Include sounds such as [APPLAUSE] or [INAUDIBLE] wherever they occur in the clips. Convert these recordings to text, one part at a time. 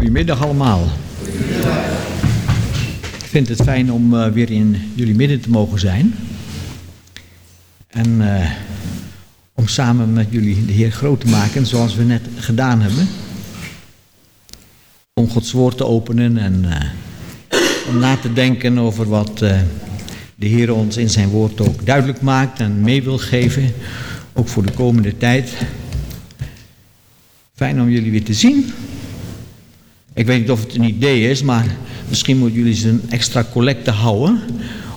Goedemiddag allemaal. Ik vind het fijn om uh, weer in jullie midden te mogen zijn. En uh, om samen met jullie de Heer groot te maken, zoals we net gedaan hebben. Om Gods woord te openen en uh, om na te denken over wat de Heer ons in zijn woord ook duidelijk maakt en mee wil geven. Ook voor de komende tijd. Fijn om jullie weer te zien. Ik weet niet of het een idee is, maar misschien moeten jullie eens een extra collecte houden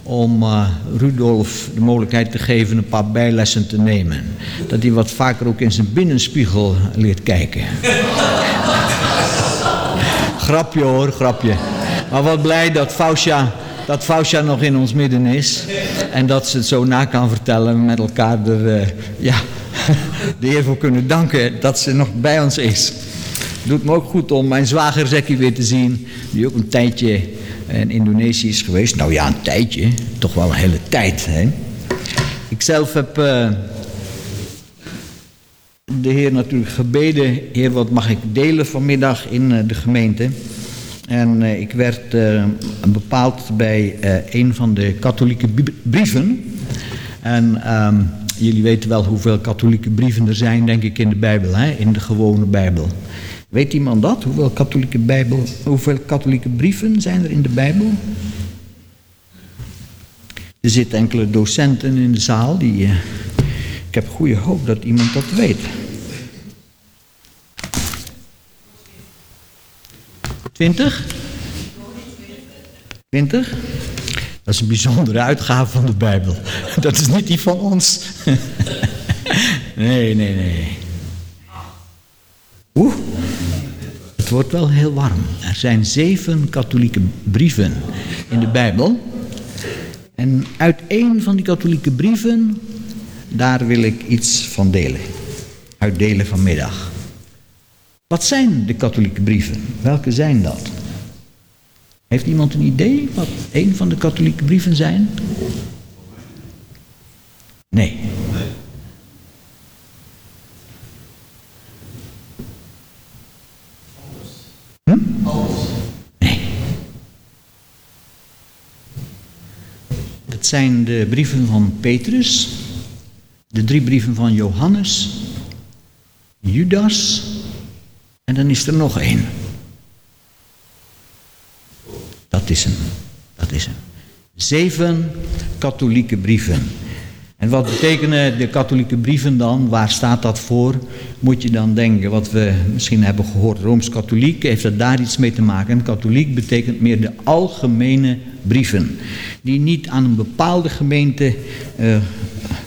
om uh, Rudolf de mogelijkheid te geven een paar bijlessen te nemen. Dat hij wat vaker ook in zijn binnenspiegel leert kijken. [LAUGHS] grapje hoor, grapje. Maar wat blij dat Faustia, dat nog in ons midden is. En dat ze het zo na kan vertellen met elkaar er, uh, ja, [LAUGHS] de Heer voor kunnen danken dat ze nog bij ons is doet me ook goed om mijn zwager Zekkie weer te zien. Die ook een tijdje in Indonesië is geweest. Nou ja, een tijdje. Toch wel een hele tijd. Hè? Ik zelf heb uh, de Heer natuurlijk gebeden. Heer, wat mag ik delen vanmiddag in uh, de gemeente? En ik werd bepaald bij een van de katholieke brieven. En um, jullie weten wel hoeveel katholieke brieven er zijn, denk ik, in de Bijbel. Hè? In de gewone Bijbel. Weet iemand dat? Hoeveel katholieke, Bijbel, hoeveel katholieke brieven zijn er in de Bijbel? Er zitten enkele docenten in de zaal die. Uh, ik heb goede hoop dat iemand dat weet. Twintig? Twintig? Dat is een bijzondere uitgave van de Bijbel. [LAUGHS] Dat is niet die van ons. [LAUGHS] Nee, nee, nee. Oeh. Het wordt wel heel warm. Er zijn zeven katholieke brieven in de Bijbel. En uit één van die katholieke brieven, daar wil ik iets van delen. Uitdelen vanmiddag. Wat zijn de katholieke brieven? Welke zijn dat? Heeft iemand een idee wat een van de katholieke brieven zijn? Nee. Zijn de brieven van Petrus, de drie brieven van Johannes, Judas en dan is er nog één. Dat is hem. Dat is hem. Zeven katholieke brieven. En wat betekenen de katholieke brieven dan? Waar staat dat voor? Moet je dan denken, wat we misschien hebben gehoord, Rooms-Katholiek, heeft dat daar iets mee te maken? Katholiek betekent meer de algemene brieven, die niet aan een bepaalde gemeente, uh,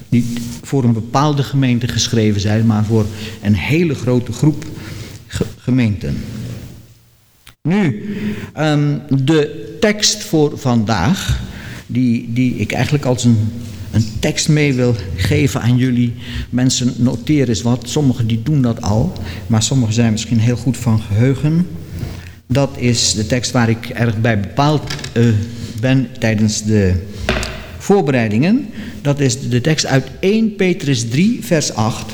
niet voor een bepaalde gemeente geschreven zijn, maar voor een hele grote groep gemeenten. Nu, um, de tekst voor vandaag, die, die ik eigenlijk als een een tekst mee wil geven aan jullie. Mensen noteren eens wat. Sommigen die doen dat al, maar sommigen zijn misschien heel goed van geheugen. Dat is de tekst waar ik erg bij bepaald uh, ben tijdens de voorbereidingen. Dat is de tekst uit 1 Petrus 3, vers 8.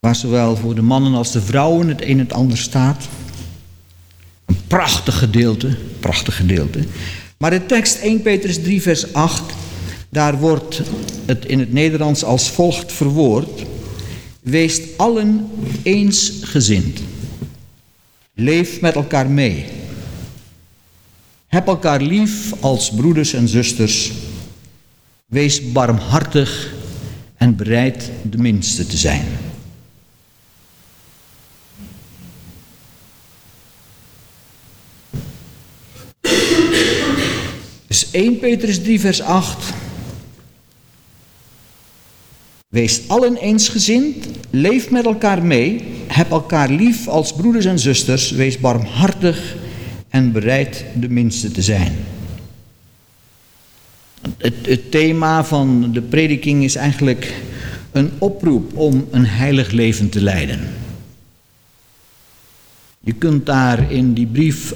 Waar zowel voor de mannen als de vrouwen het een en het ander staat. Een prachtig gedeelte, prachtig gedeelte. Maar de tekst 1 Petrus 3 vers 8, daar wordt het in het Nederlands als volgt verwoord. Wees allen eensgezind. Leef met elkaar mee. Heb elkaar lief als broeders en zusters. Wees barmhartig en bereid de minste te zijn. Dus 1 Petrus 3, vers 8. Wees allen eensgezind, leef met elkaar mee, heb elkaar lief als broeders en zusters, wees barmhartig en bereid de minste te zijn. Het, het, thema van de prediking is eigenlijk een oproep om een heilig leven te leiden. Je kunt daar in die brief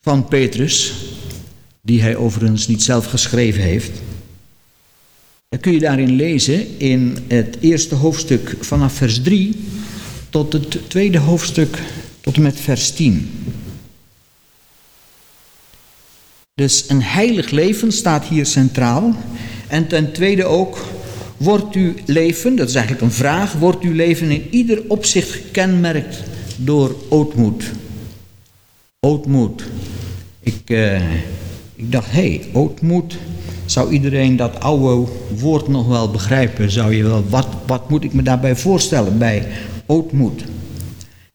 van Petrus, die hij overigens niet zelf geschreven heeft, Dan kun je daarin lezen in het eerste hoofdstuk vanaf vers 3 tot het tweede hoofdstuk tot en met vers 10. Dus een heilig leven staat hier centraal. En ten tweede ook, wordt uw leven, dat is eigenlijk een vraag, wordt uw leven in ieder opzicht gekenmerkt door ootmoed? Ootmoed. Ik, uh, ik dacht, hé, hey, ootmoed, zou iedereen dat oude woord nog wel begrijpen? Zou je wel, wat, wat moet ik me daarbij voorstellen bij ootmoed?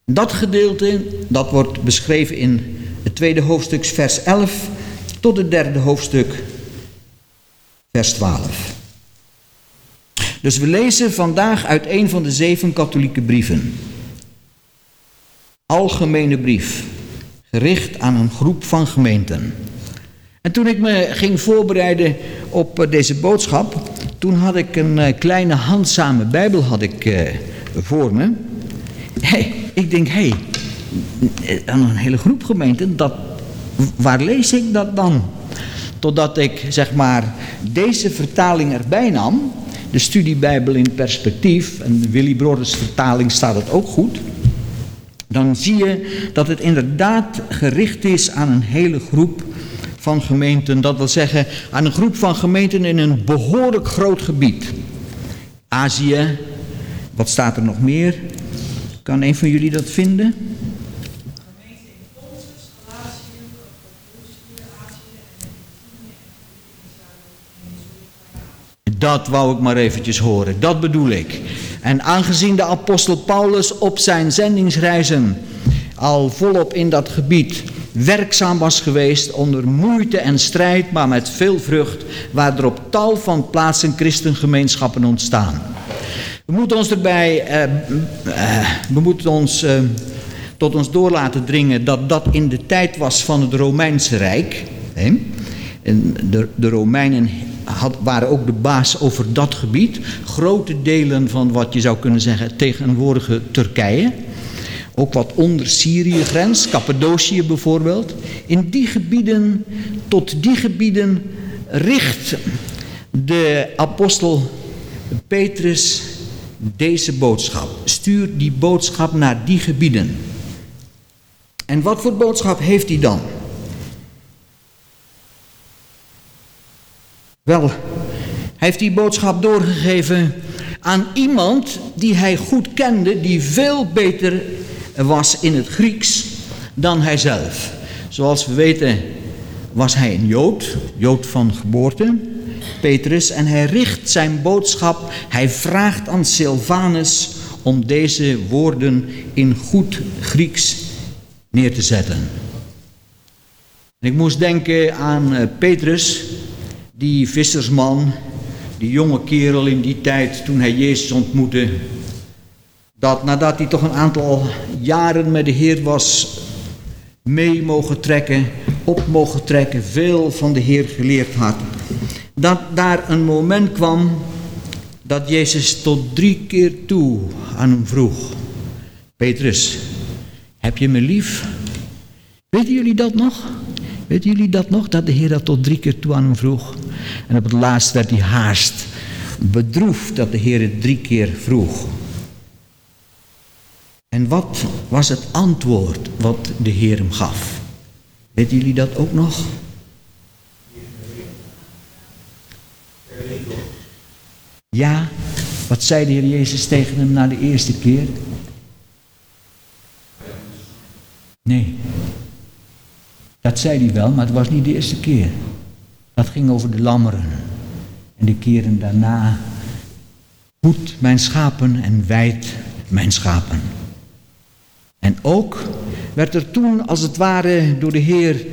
Dat gedeelte, dat wordt beschreven in het tweede hoofdstuk, vers 11 tot het derde hoofdstuk, vers 12. Dus we lezen vandaag uit een van de zeven katholieke brieven. Algemene brief, gericht aan een groep van gemeenten. En toen ik me ging voorbereiden op eh, deze boodschap, toen had ik een eh, kleine handzame Bijbel had ik, uh, voor me. Hey, ik denk, hé, hey, een hele groep gemeenten, dat, waar lees ik dat dan? Totdat ik, zeg maar, deze vertaling erbij nam, de studiebijbel in perspectief, en Willy Broders vertaling staat het ook goed, dan zie je dat het inderdaad gericht is aan een hele groep van gemeenten. Dat wil zeggen aan een groep van gemeenten in een behoorlijk groot gebied. Azië, wat staat er nog meer? Kan een van jullie dat vinden? Dat wou ik maar eventjes horen, dat bedoel ik. En aangezien de apostel Paulus op zijn zendingsreizen al volop in dat gebied werkzaam was geweest onder moeite en strijd, maar met veel vrucht, waar er op tal van plaatsen christengemeenschappen ontstaan. We moeten ons erbij, eh, eh, we moeten ons eh, tot ons door laten dringen dat dat in de tijd was van het Romeinse Rijk. Hè? De, de Romeinen had, waren ook de baas over dat gebied. Grote delen van wat je zou kunnen zeggen tegenwoordige Turkije. Ook wat onder Syrië grens, Cappadocië bijvoorbeeld. In die gebieden, tot die gebieden richt de apostel Petrus deze boodschap. Stuur die boodschap naar die gebieden. En wat voor boodschap heeft hij dan? Wel, hij heeft die boodschap doorgegeven aan iemand die hij goed kende, die veel beter was in het Grieks dan hij zelf. Zoals we weten was hij een Jood, Jood van geboorte, Petrus, en hij richt zijn boodschap, hij vraagt aan Silvanus om deze woorden in goed Grieks neer te zetten. ik moest denken aan eh, Petrus, die vissersman, die jonge kerel in die tijd toen hij Jezus ontmoette, dat nadat hij toch een aantal jaren met de Heer was mee mogen trekken, op mogen trekken, veel van de Heer geleerd had, dat daar een moment kwam dat Jezus tot drie keer toe aan hem vroeg, Petrus, heb je me lief? Weten jullie dat nog? Weten jullie dat nog? Dat de Heer dat tot drie keer toe aan hem vroeg. En op het laatst werd hij haast bedroefd dat de Heer het drie keer vroeg. En wat was het antwoord wat de Heer hem gaf? Weten jullie dat ook nog? Ja, wat zei de Heer Jezus tegen hem na de eerste keer? Nee. Dat zei hij wel, maar het was niet de eerste keer. Dat ging over de lammeren. En de keren daarna, voed mijn schapen en wijd mijn schapen. En ook werd er toen als het ware door de Heer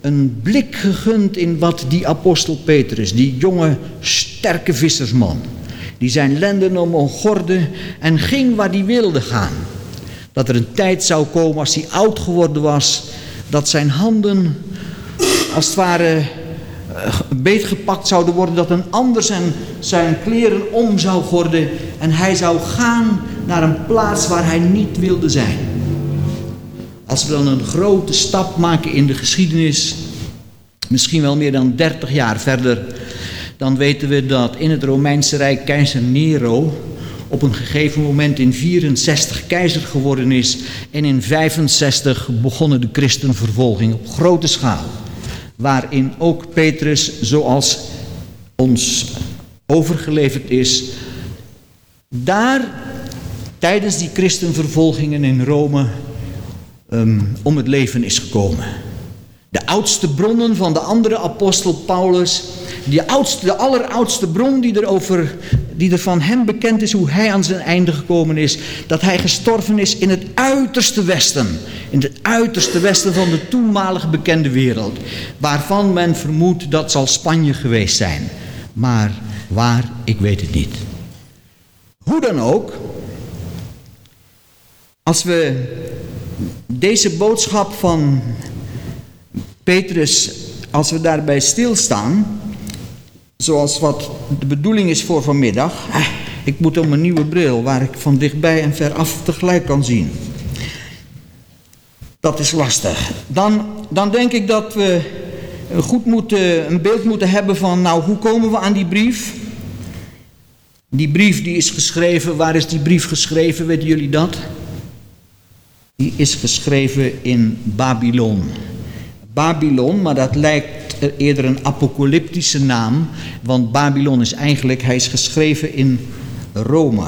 een blik gegund in wat die apostel Petrus, die jonge sterke vissersman, die zijn lenden omgorde en ging waar hij wilde gaan. Dat er een tijd zou komen als hij oud geworden was, dat zijn handen als het ware beetgepakt zouden worden, dat een ander zijn, zijn kleren om zou gorden en hij zou gaan naar een plaats waar hij niet wilde zijn. Als we dan een grote stap maken in de geschiedenis, misschien wel meer dan 30 jaar verder, dan weten we dat in het Romeinse Rijk keizer Nero op een gegeven moment in 64 keizer geworden is en in 65 begonnen de christenvervolging op grote schaal. Waarin ook Petrus, zoals ons overgeleverd is, daar tijdens die christenvervolgingen in Rome um, om het leven is gekomen. De oudste bronnen van de andere apostel Paulus, die oudste, de alleroudste bron die er, over, die er van hem bekend is, hoe hij aan zijn einde gekomen is, dat hij gestorven is in het uiterste westen, in het uiterste westen van de toenmalig bekende wereld, waarvan men vermoedt dat zal Spanje geweest zijn. Maar waar, ik weet het niet. Hoe dan ook, als we deze boodschap van Petrus, als we daarbij stilstaan, zoals wat de bedoeling is voor vanmiddag, ik moet om een nieuwe bril waar ik van dichtbij en veraf tegelijk kan zien. Dat is lastig. Dan, dan denk ik dat we goed moeten, een beeld moeten hebben van, nou, hoe komen we aan die brief? Die brief die is geschreven, waar is die brief geschreven, weten jullie dat? Die is geschreven in Babylon. Babylon, maar dat lijkt eerder een apocalyptische naam, want Babylon is eigenlijk, hij is geschreven in Rome.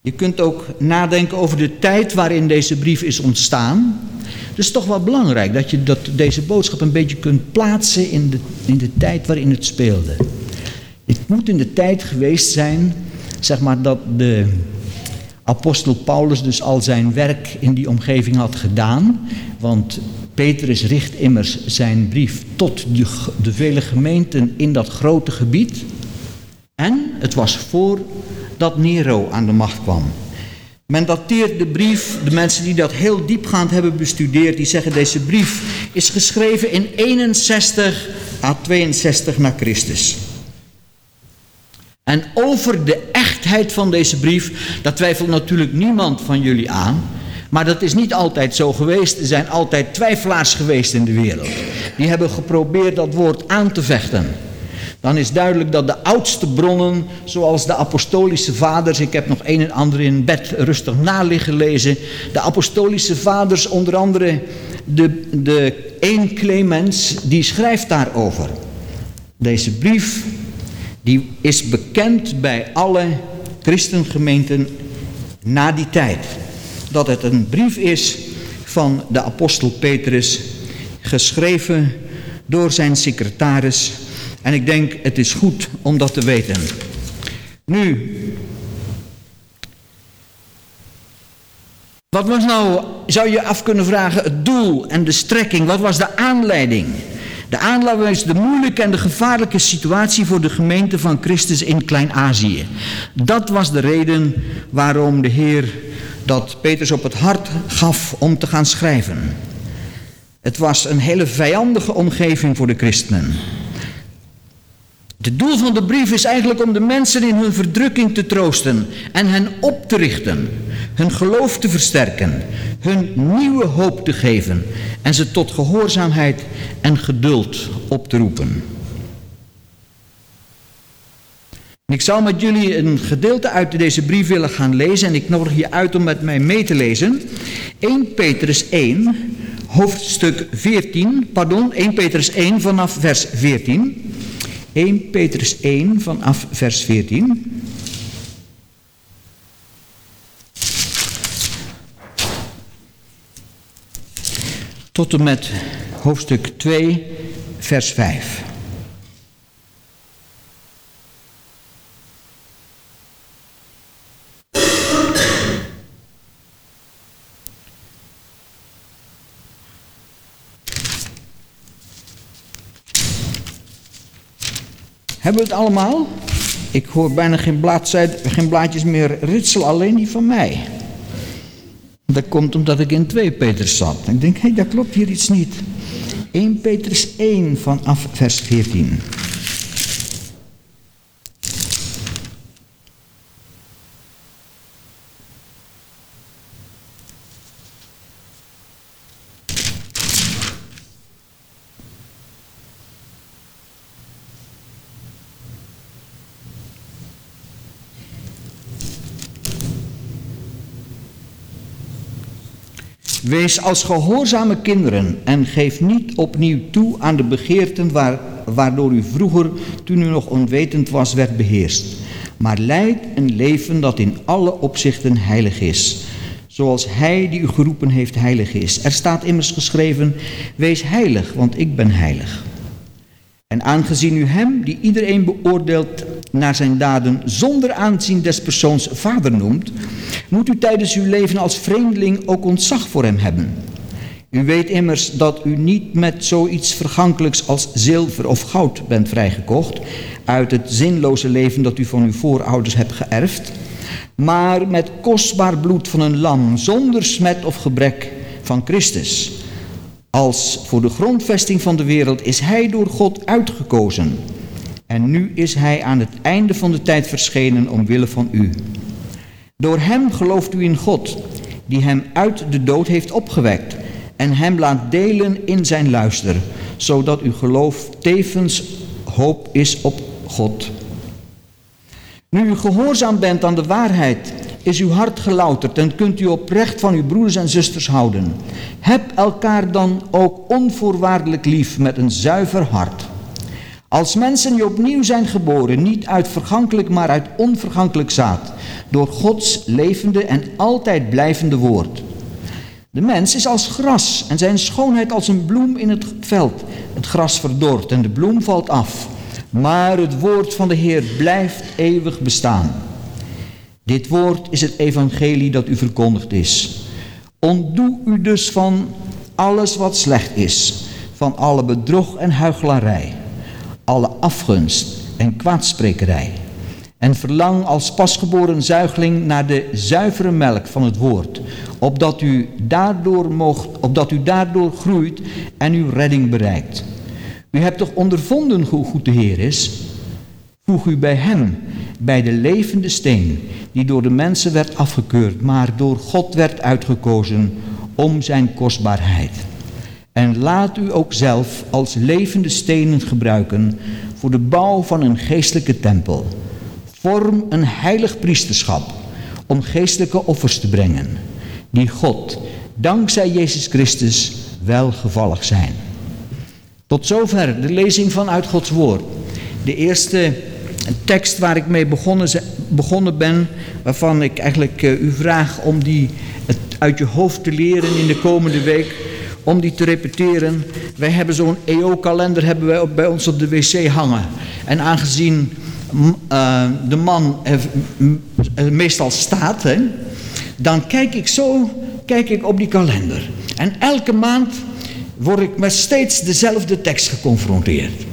Je kunt ook nadenken over de tijd waarin deze brief is ontstaan. Het is toch wel belangrijk dat je dat, deze boodschap een beetje kunt plaatsen in de, in de tijd waarin het speelde. Het moet in de tijd geweest zijn, zeg maar, dat de apostel Paulus dus al zijn werk in die omgeving had gedaan. Want Petrus richt immers zijn brief tot de, de vele gemeenten in dat grote gebied. En het was voordat Nero aan de macht kwam. Men dateert de brief, de mensen die dat heel diepgaand hebben bestudeerd, die zeggen deze brief is geschreven in 61 à 62 na Christus. En over de echtheid van deze brief, daar twijfelt natuurlijk niemand van jullie aan. Maar dat is niet altijd zo geweest. Er zijn altijd twijfelaars geweest in de wereld. Die hebben geprobeerd dat woord aan te vechten. Dan is duidelijk dat de oudste bronnen, zoals de apostolische vaders, ik heb nog een en ander in bed rustig naliggen lezen. De apostolische vaders, onder andere de, de 1 Clemens, die schrijft daarover. Deze brief die is bekend bij alle christengemeenten na die tijd. Dat het een brief is van de apostel Petrus, geschreven door zijn secretaris. En ik denk het is goed om dat te weten. Nu, wat was nou, zou je af kunnen vragen, het doel en de strekking? Wat was de aanleiding? De aanleiding is de moeilijke en de gevaarlijke situatie voor de gemeente van Christus in Klein-Azië. Dat was de reden waarom de Heer dat Petrus op het hart gaf om te gaan schrijven. Het was een hele vijandige omgeving voor de christenen. Het doel van de brief is eigenlijk om de mensen in hun verdrukking te troosten en hen op te richten, hun geloof te versterken, hun nieuwe hoop te geven en ze tot gehoorzaamheid en geduld op te roepen. Ik zou met jullie een gedeelte uit deze brief willen gaan lezen en ik nodig je uit om met mij mee te lezen. 1 Petrus 1, hoofdstuk 14, pardon, 1 Petrus 1 vanaf vers 14. 1 Petrus 1 vanaf vers 14. Tot en met hoofdstuk 2, vers 5. Hebben we het allemaal? Ik hoor bijna geen, geen blaadjes meer ritselen, alleen die van mij. Dat komt omdat ik in 2 Petrus zat. Ik denk, hé, dat klopt hier iets niet. 1 Petrus 1 vanaf vers 14. Wees als gehoorzame kinderen en geef niet opnieuw toe aan de begeerten waar, waardoor u vroeger, toen u nog onwetend was, werd beheerst. Maar leid een leven dat in alle opzichten heilig is. Zoals Hij die u geroepen heeft heilig is. Er staat immers geschreven, wees heilig, want ik ben heilig. En aangezien u Hem, die iedereen beoordeelt naar zijn daden zonder aanzien des persoons vader noemt, moet u tijdens uw leven als vreemdeling ook ontzag voor hem hebben. U weet immers dat u niet met zoiets vergankelijks als zilver of goud bent vrijgekocht uit het zinloze leven dat u van uw voorouders hebt geërfd, maar met kostbaar bloed van een lam zonder smet of gebrek van Christus. Als voor de grondvesting van de wereld is Hij door God uitgekozen en nu is hij aan het einde van de tijd verschenen omwille van u. Door hem gelooft u in God, die hem uit de dood heeft opgewekt en hem laat delen in zijn luister, zodat uw geloof tevens hoop is op God. Nu u gehoorzaam bent aan de waarheid, is uw hart gelouterd en kunt u oprecht van uw broeders en zusters houden. Heb elkaar dan ook onvoorwaardelijk lief met een zuiver hart. Als mensen die opnieuw zijn geboren, niet uit vergankelijk, maar uit onvergankelijk zaad, door Gods levende en altijd blijvende woord. De mens is als gras en zijn schoonheid als een bloem in het veld. Het gras verdort en de bloem valt af, maar het woord van de Heer blijft eeuwig bestaan. Dit woord is het evangelie dat u verkondigd is. Ontdoe u dus van alles wat slecht is, van alle bedrog en huichelarij alle afgunst en kwaadsprekerij. En verlang als pasgeboren zuigeling naar de zuivere melk van het woord, opdat u daardoor, moogt, opdat u daardoor groeit en uw redding bereikt. U hebt toch ondervonden hoe goed de Heer is? Voeg u bij Hem, bij de levende steen, die door de mensen werd afgekeurd, maar door God werd uitgekozen om zijn kostbaarheid. En laat u ook zelf als levende stenen gebruiken voor de bouw van een geestelijke tempel. Vorm een heilig priesterschap om geestelijke offers te brengen, die God, dankzij Jezus Christus, welgevallig zijn. Tot zover de lezing vanuit Gods Woord. De eerste tekst waar ik mee begonnen, begonnen ben, waarvan ik eigenlijk uh, u vraag om die uit je hoofd te leren in de komende week om die te repeteren. Wij hebben zo'n EO-kalender hebben wij bij ons op de wc hangen. En aangezien uh, de man meestal staat, hè, dan kijk ik zo kijk ik op die kalender. En elke maand word ik met steeds dezelfde tekst geconfronteerd.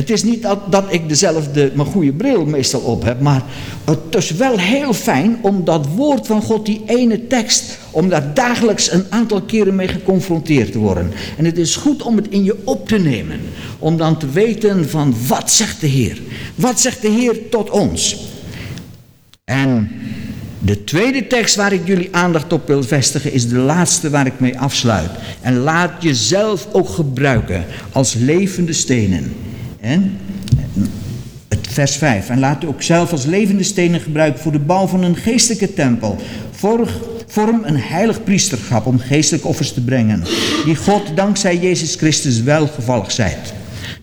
Het is niet dat, dat ik dezelfde, mijn goede bril meestal op heb, maar het is wel heel fijn om dat woord van God, die ene tekst, om daar dagelijks een aantal keren mee geconfronteerd te worden. En het is goed om het in je op te nemen, om dan te weten van wat zegt de Heer? Wat zegt de Heer tot ons? En de tweede tekst waar ik jullie aandacht op wil vestigen is de laatste waar ik mee afsluit. En laat jezelf ook gebruiken als levende stenen. En het vers 5. En laat ook zelf als levende stenen gebruiken voor de bouw van een geestelijke tempel. Vorm een heilig priesterschap om geestelijke offers te brengen. Die God dankzij Jezus Christus welgevallig zijt.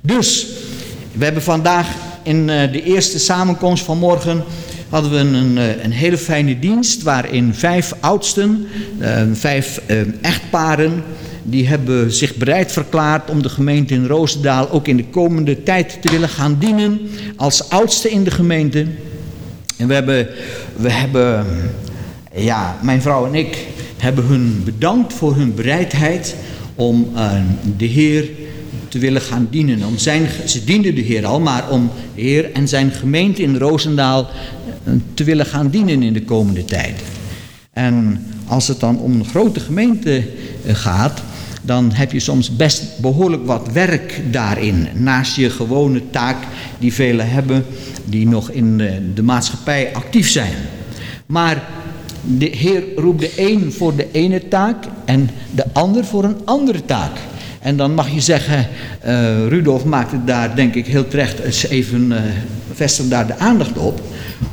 Dus, we hebben vandaag in eh, de eerste samenkomst van morgen hadden we een, eh, een hele fijne dienst waarin vijf oudsten, eh, vijf echtparen die hebben zich bereid verklaard om de gemeente in Roosendaal ook in de komende tijd te willen gaan dienen als oudste in de gemeente. En we hebben, we hebben ja, mijn vrouw en ik hebben hun bedankt voor hun bereidheid om uh, de Heer te willen gaan dienen. Om zijn, ze dienden de Heer al, maar om de Heer en zijn gemeente in Roosendaal eh, te willen gaan dienen in de komende tijd. En als het dan om een grote gemeente eh, gaat, dan heb je soms best behoorlijk wat werk daarin. Naast je gewone taak die velen hebben, die nog in de, maatschappij actief zijn. Maar de Heer roept de een voor de ene taak en de ander voor een andere taak. En dan mag je zeggen, uh, Rudolf maakte daar denk ik heel terecht even uh, vestig daar de aandacht op.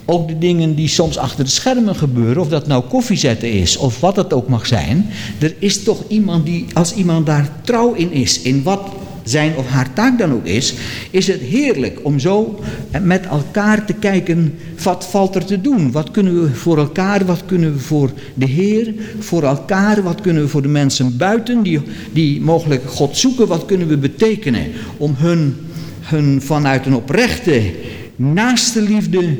Ook de dingen die soms achter de schermen gebeuren, of dat nou koffiezetten is of wat het ook mag zijn. Er is toch iemand die, als iemand daar trouw in is, in wat zijn of haar taak dan ook is, is het heerlijk om zo met elkaar te kijken, wat valt er te doen? Wat kunnen we voor elkaar, wat kunnen we voor de Heer, voor elkaar, wat kunnen we voor de mensen buiten die, die mogelijk God zoeken, wat kunnen we betekenen om hun, hun vanuit een oprechte naaste liefde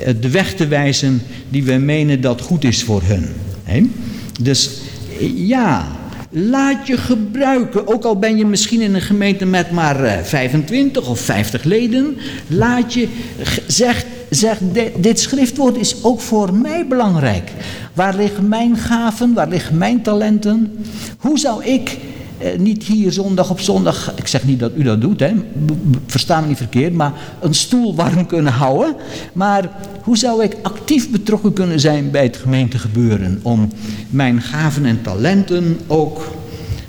eh, de weg te wijzen die wij menen dat goed is voor hun. Dus ja, Laat je gebruiken, ook al ben je misschien in een gemeente met maar 25 eh, of 50 leden. Laat je, zeg, zeg dit schriftwoord is ook voor mij belangrijk. Waar liggen mijn gaven, waar liggen mijn talenten? Hoe zou ik eh, niet hier zondag op zondag, ik zeg niet dat u dat doet, hè, versta me niet verkeerd, maar een stoel warm kunnen houden. Maar hoe zou ik actief betrokken kunnen zijn bij het gemeentegebeuren om mijn gaven en talenten ook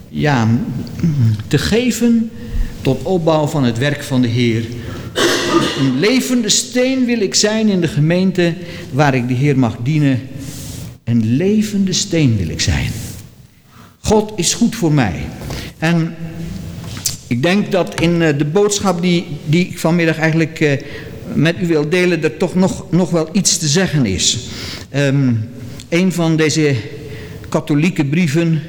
ja, te geven tot opbouw van het werk van de Heer. Een levende steen wil ik zijn in de gemeente waar ik de Heer mag dienen. Een levende steen wil ik zijn. God is goed voor mij. En ik denk dat in eh, de boodschap die, die ik vanmiddag eigenlijk eh, met u wil delen, er toch nog, nog wel iets te zeggen is. Um, een van deze katholieke brieven,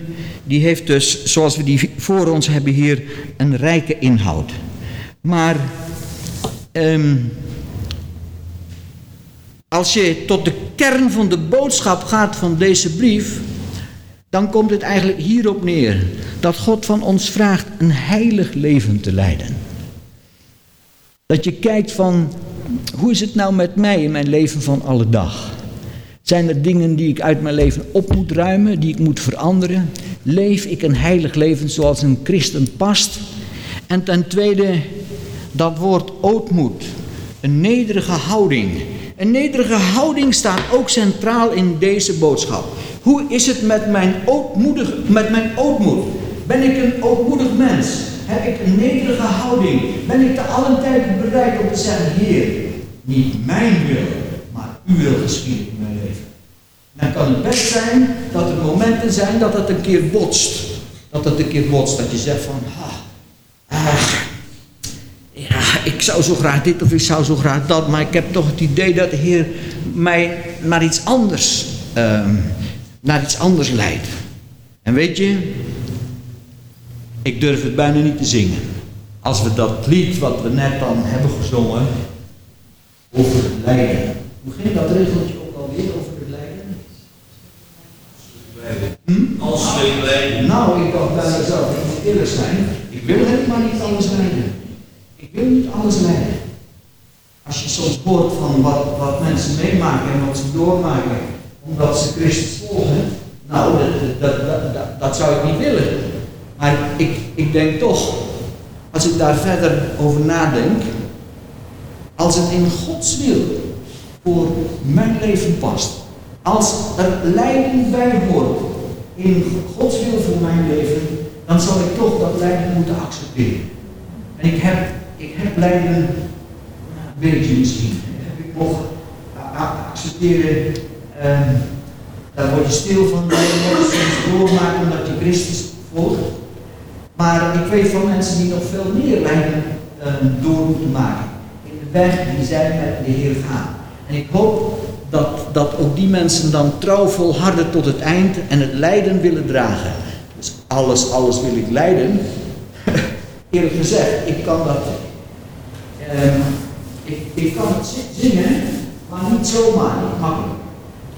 die heeft dus, zoals we die voor ons hebben hier, een rijke inhoud. Maar um, als je tot de kern van de boodschap gaat van deze brief, dan komt het eigenlijk hierop neer dat God van ons vraagt een heilig leven te leiden. Dat je kijkt van, hoe is het nou met mij in mijn leven van alle dag? Zijn er dingen die ik uit mijn leven op moet ruimen, die ik moet veranderen? Leef ik een heilig leven zoals een christen past? En ten tweede, dat woord ootmoed, een nederige houding. Een nederige houding staat ook centraal in deze boodschap. Hoe is het met mijn, ootmoedig, met mijn ootmoed? Ben ik een ootmoedig mens? Heb ik een nederige houding? Ben ik te allen tijden bereid om te zeggen, Heer, niet mijn wil, maar uw wil geschieden in mijn leven. Dan kan het best zijn dat er momenten zijn dat het een keer botst. Dat het een keer botst, dat je zegt van, ah, ja, ik zou zo graag dit of ik zou zo graag dat, maar ik heb toch het idee dat de Heer mij naar iets anders um, naar iets anders leidt. En weet je, ik durf het bijna niet te zingen. Als we dat lied wat we net dan hebben gezongen, over het lijden. Hoe ging dat regeltje ook alweer over het lijden? Hm? Als we lijden. Nou, ik dacht bijna zelf, ik moet eerlijk zijn. Ik wil helemaal niet alles lijden. Ik wil niet alles lijden. Als je soms hoort van wat, wat mensen meemaken en wat ze doormaken omdat ze Christus volgen, nou, dat, dat, zou ik niet willen. Maar ik, ik denk toch, als ik daar verder over nadenk, als het in Gods wil voor mijn leven past, als er lijden bij hoort in Gods wil voor mijn leven, dan zal ik toch dat lijden moeten accepteren. En ik heb, ik heb lijden, een beetje misschien, heb ik nog accepteren Um, daar word je stil van, je soms doormaken omdat je Christus volgt. Maar ik weet van mensen die nog veel meer lijden um, door moeten maken. In de weg die zij met de Heer gaan. En ik hoop dat, dat ook die mensen dan trouw volharden tot het eind en het lijden willen dragen. Dus alles, alles wil ik lijden. [LAUGHS] Eerlijk gezegd, ik kan dat. Um, ik, ik kan het zingen, maar niet zomaar, niet makkelijk.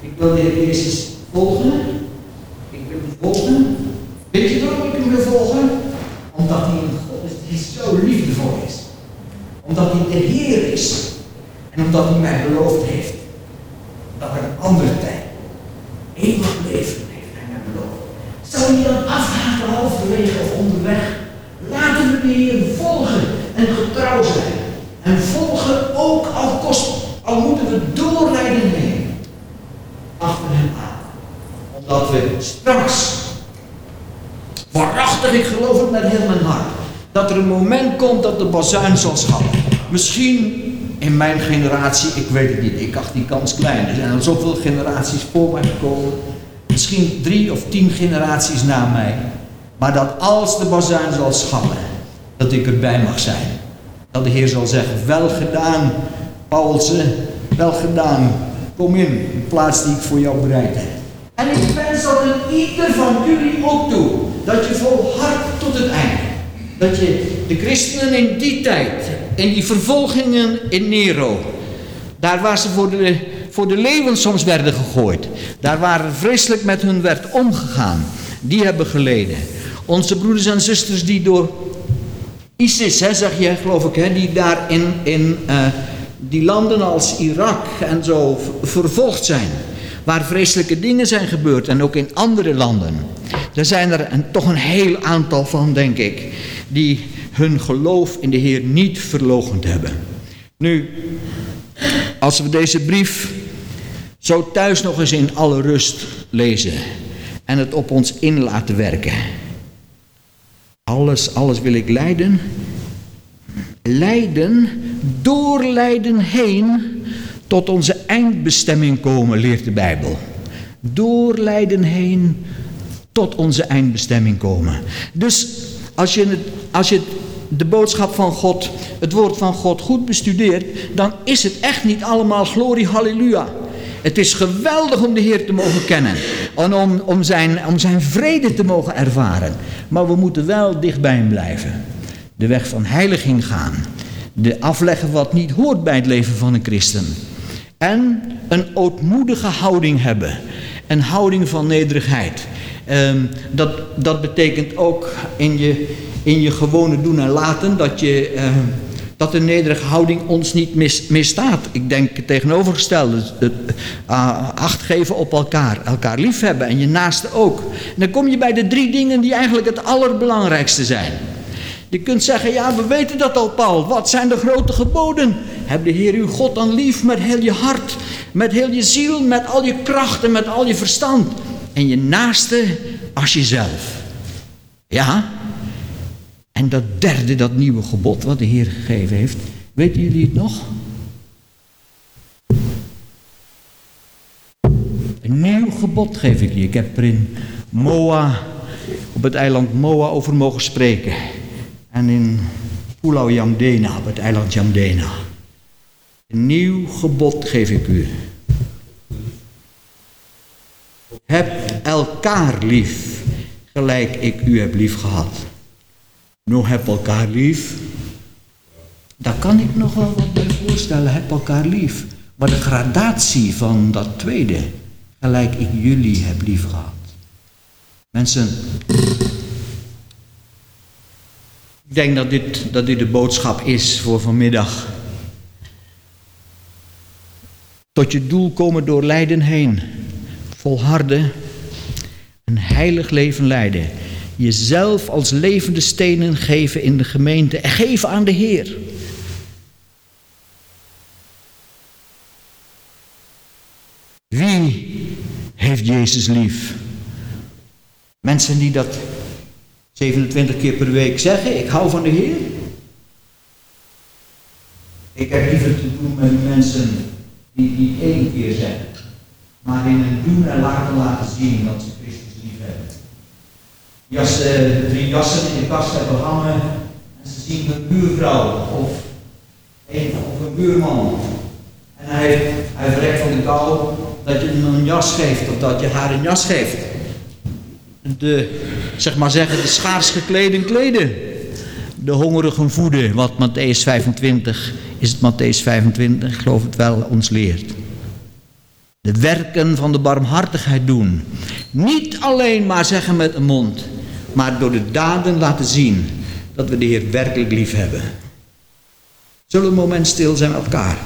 Ik wil de Jezus volgen. Ik wil hem volgen. Weet je waarom ik hem wil volgen? Omdat hij een God is die zo liefdevol is. Omdat hij de Heer is. En omdat hij mij beloofd heeft dat er een andere tijd eeuwig leven heeft hij mij beloofd. Zou je dan afhaken halverwege of onderweg? Laten we de Heer volgen en getrouw zijn. En volgen ook al kost, al moeten we doorrijden heen achter hem aan. Omdat we straks waarachtig ik geloof het met heel mijn hart. Dat er een moment komt dat de bazuin zal schallen. Misschien in mijn generatie, ik weet het niet, ik acht die kans klein. Er zijn al zoveel generaties voor mij gekomen. Misschien drie of tien generaties na mij. Maar dat als de bazuin zal schallen, dat ik erbij mag zijn. Dat de Heer zal zeggen, wel gedaan, Paulsen, wel gedaan. Kom in, de plaats die ik voor jou bereid heb. En ik wens dat een ieder van jullie ook toe. Dat je volhardt tot het einde. Dat je de christenen in die tijd, in die vervolgingen in Nero, daar waar ze voor de, voor de leeuwen soms werden gegooid, daar waar vreselijk met hun werd omgegaan, die hebben geleden. Onze broeders en zusters die door ISIS, hè, zeg je geloof ik, hè, die daar in, uh, die landen als Irak en zo vervolgd zijn. Waar vreselijke dingen zijn gebeurd en ook in andere landen. Er zijn er een, toch een heel aantal van, denk ik, die hun geloof in de Heer niet verlogend hebben. Nu, als we deze brief zo thuis nog eens in alle rust lezen en het op ons in laten werken. Alles, alles wil ik lijden. Lijden, door lijden heen tot onze eindbestemming komen, leert de Bijbel. Door lijden heen tot onze eindbestemming komen. Dus als je, het, als je de boodschap van God, het woord van God goed bestudeert, dan is het echt niet allemaal glorie, halleluja. Het is geweldig om de Heer te mogen kennen. En om, om, zijn, om zijn vrede te mogen ervaren. Maar we moeten wel dicht bij hem blijven. De weg van heiliging gaan. De afleggen wat niet hoort bij het leven van een christen. En een ootmoedige houding hebben. Een houding van nederigheid. Um, dat, dat betekent ook in je, in je gewone doen en laten dat, je, uh, dat de nederige houding ons niet mis, misstaat. Ik denk het tegenovergestelde. Het, uh, acht geven op elkaar. Elkaar liefhebben en je naaste ook. Dan kom je bij de drie dingen die eigenlijk het allerbelangrijkste zijn. Je kunt zeggen, ja we weten dat al Paul. Wat zijn de grote geboden? Heb de Heer uw God dan lief met heel je hart. Met heel je ziel, met al je kracht en met al je verstand en je naaste als jezelf. Ja? En dat derde, dat nieuwe gebod wat de Heer gegeven heeft, weten jullie het nog? Een nieuw gebod geef ik je. Ik heb er in Moa, op het eiland Moa over mogen spreken. En in Pulau Yamdena, op het eiland Yamdena. Een nieuw gebod geef ik u. Heb elkaar lief, gelijk ik u heb lief gehad. Nou, heb elkaar lief. Daar kan ik nog wel wat bij voorstellen. Heb elkaar lief. Maar de gradatie van dat tweede, gelijk ik jullie heb lief gehad. Mensen, ik denk dat dit, dat dit de boodschap is voor vanmiddag. Tot je doel komen door lijden heen volharden, een heilig leven leiden. Jezelf als levende stenen geven in de gemeente en geven aan de Heer. Wie heeft Jezus lief? Mensen die dat 27 keer per week zeggen, ik hou van de Heer. Ik heb liever te doen met mensen die die één keer zeggen maar in een doen en laten laten zien dat ze Christus lief hebben. Die als ze drie jassen in de kast hebben hangen en ze zien een buurvrouw of een, of een buurman en hij, hij verrekt van de kou, dat je hem een jas geeft of dat je haar een jas geeft. De, zeg maar zeggen, de schaars gekleden kleden. De hongerigen voeden, wat Matthäus 25, is het Matthäus 25, ik geloof het wel, ons leert de werken van de barmhartigheid doen. Niet alleen maar zeggen met een mond, maar door de daden laten zien dat we de Heer werkelijk lief hebben. Zullen we een moment stil zijn met elkaar?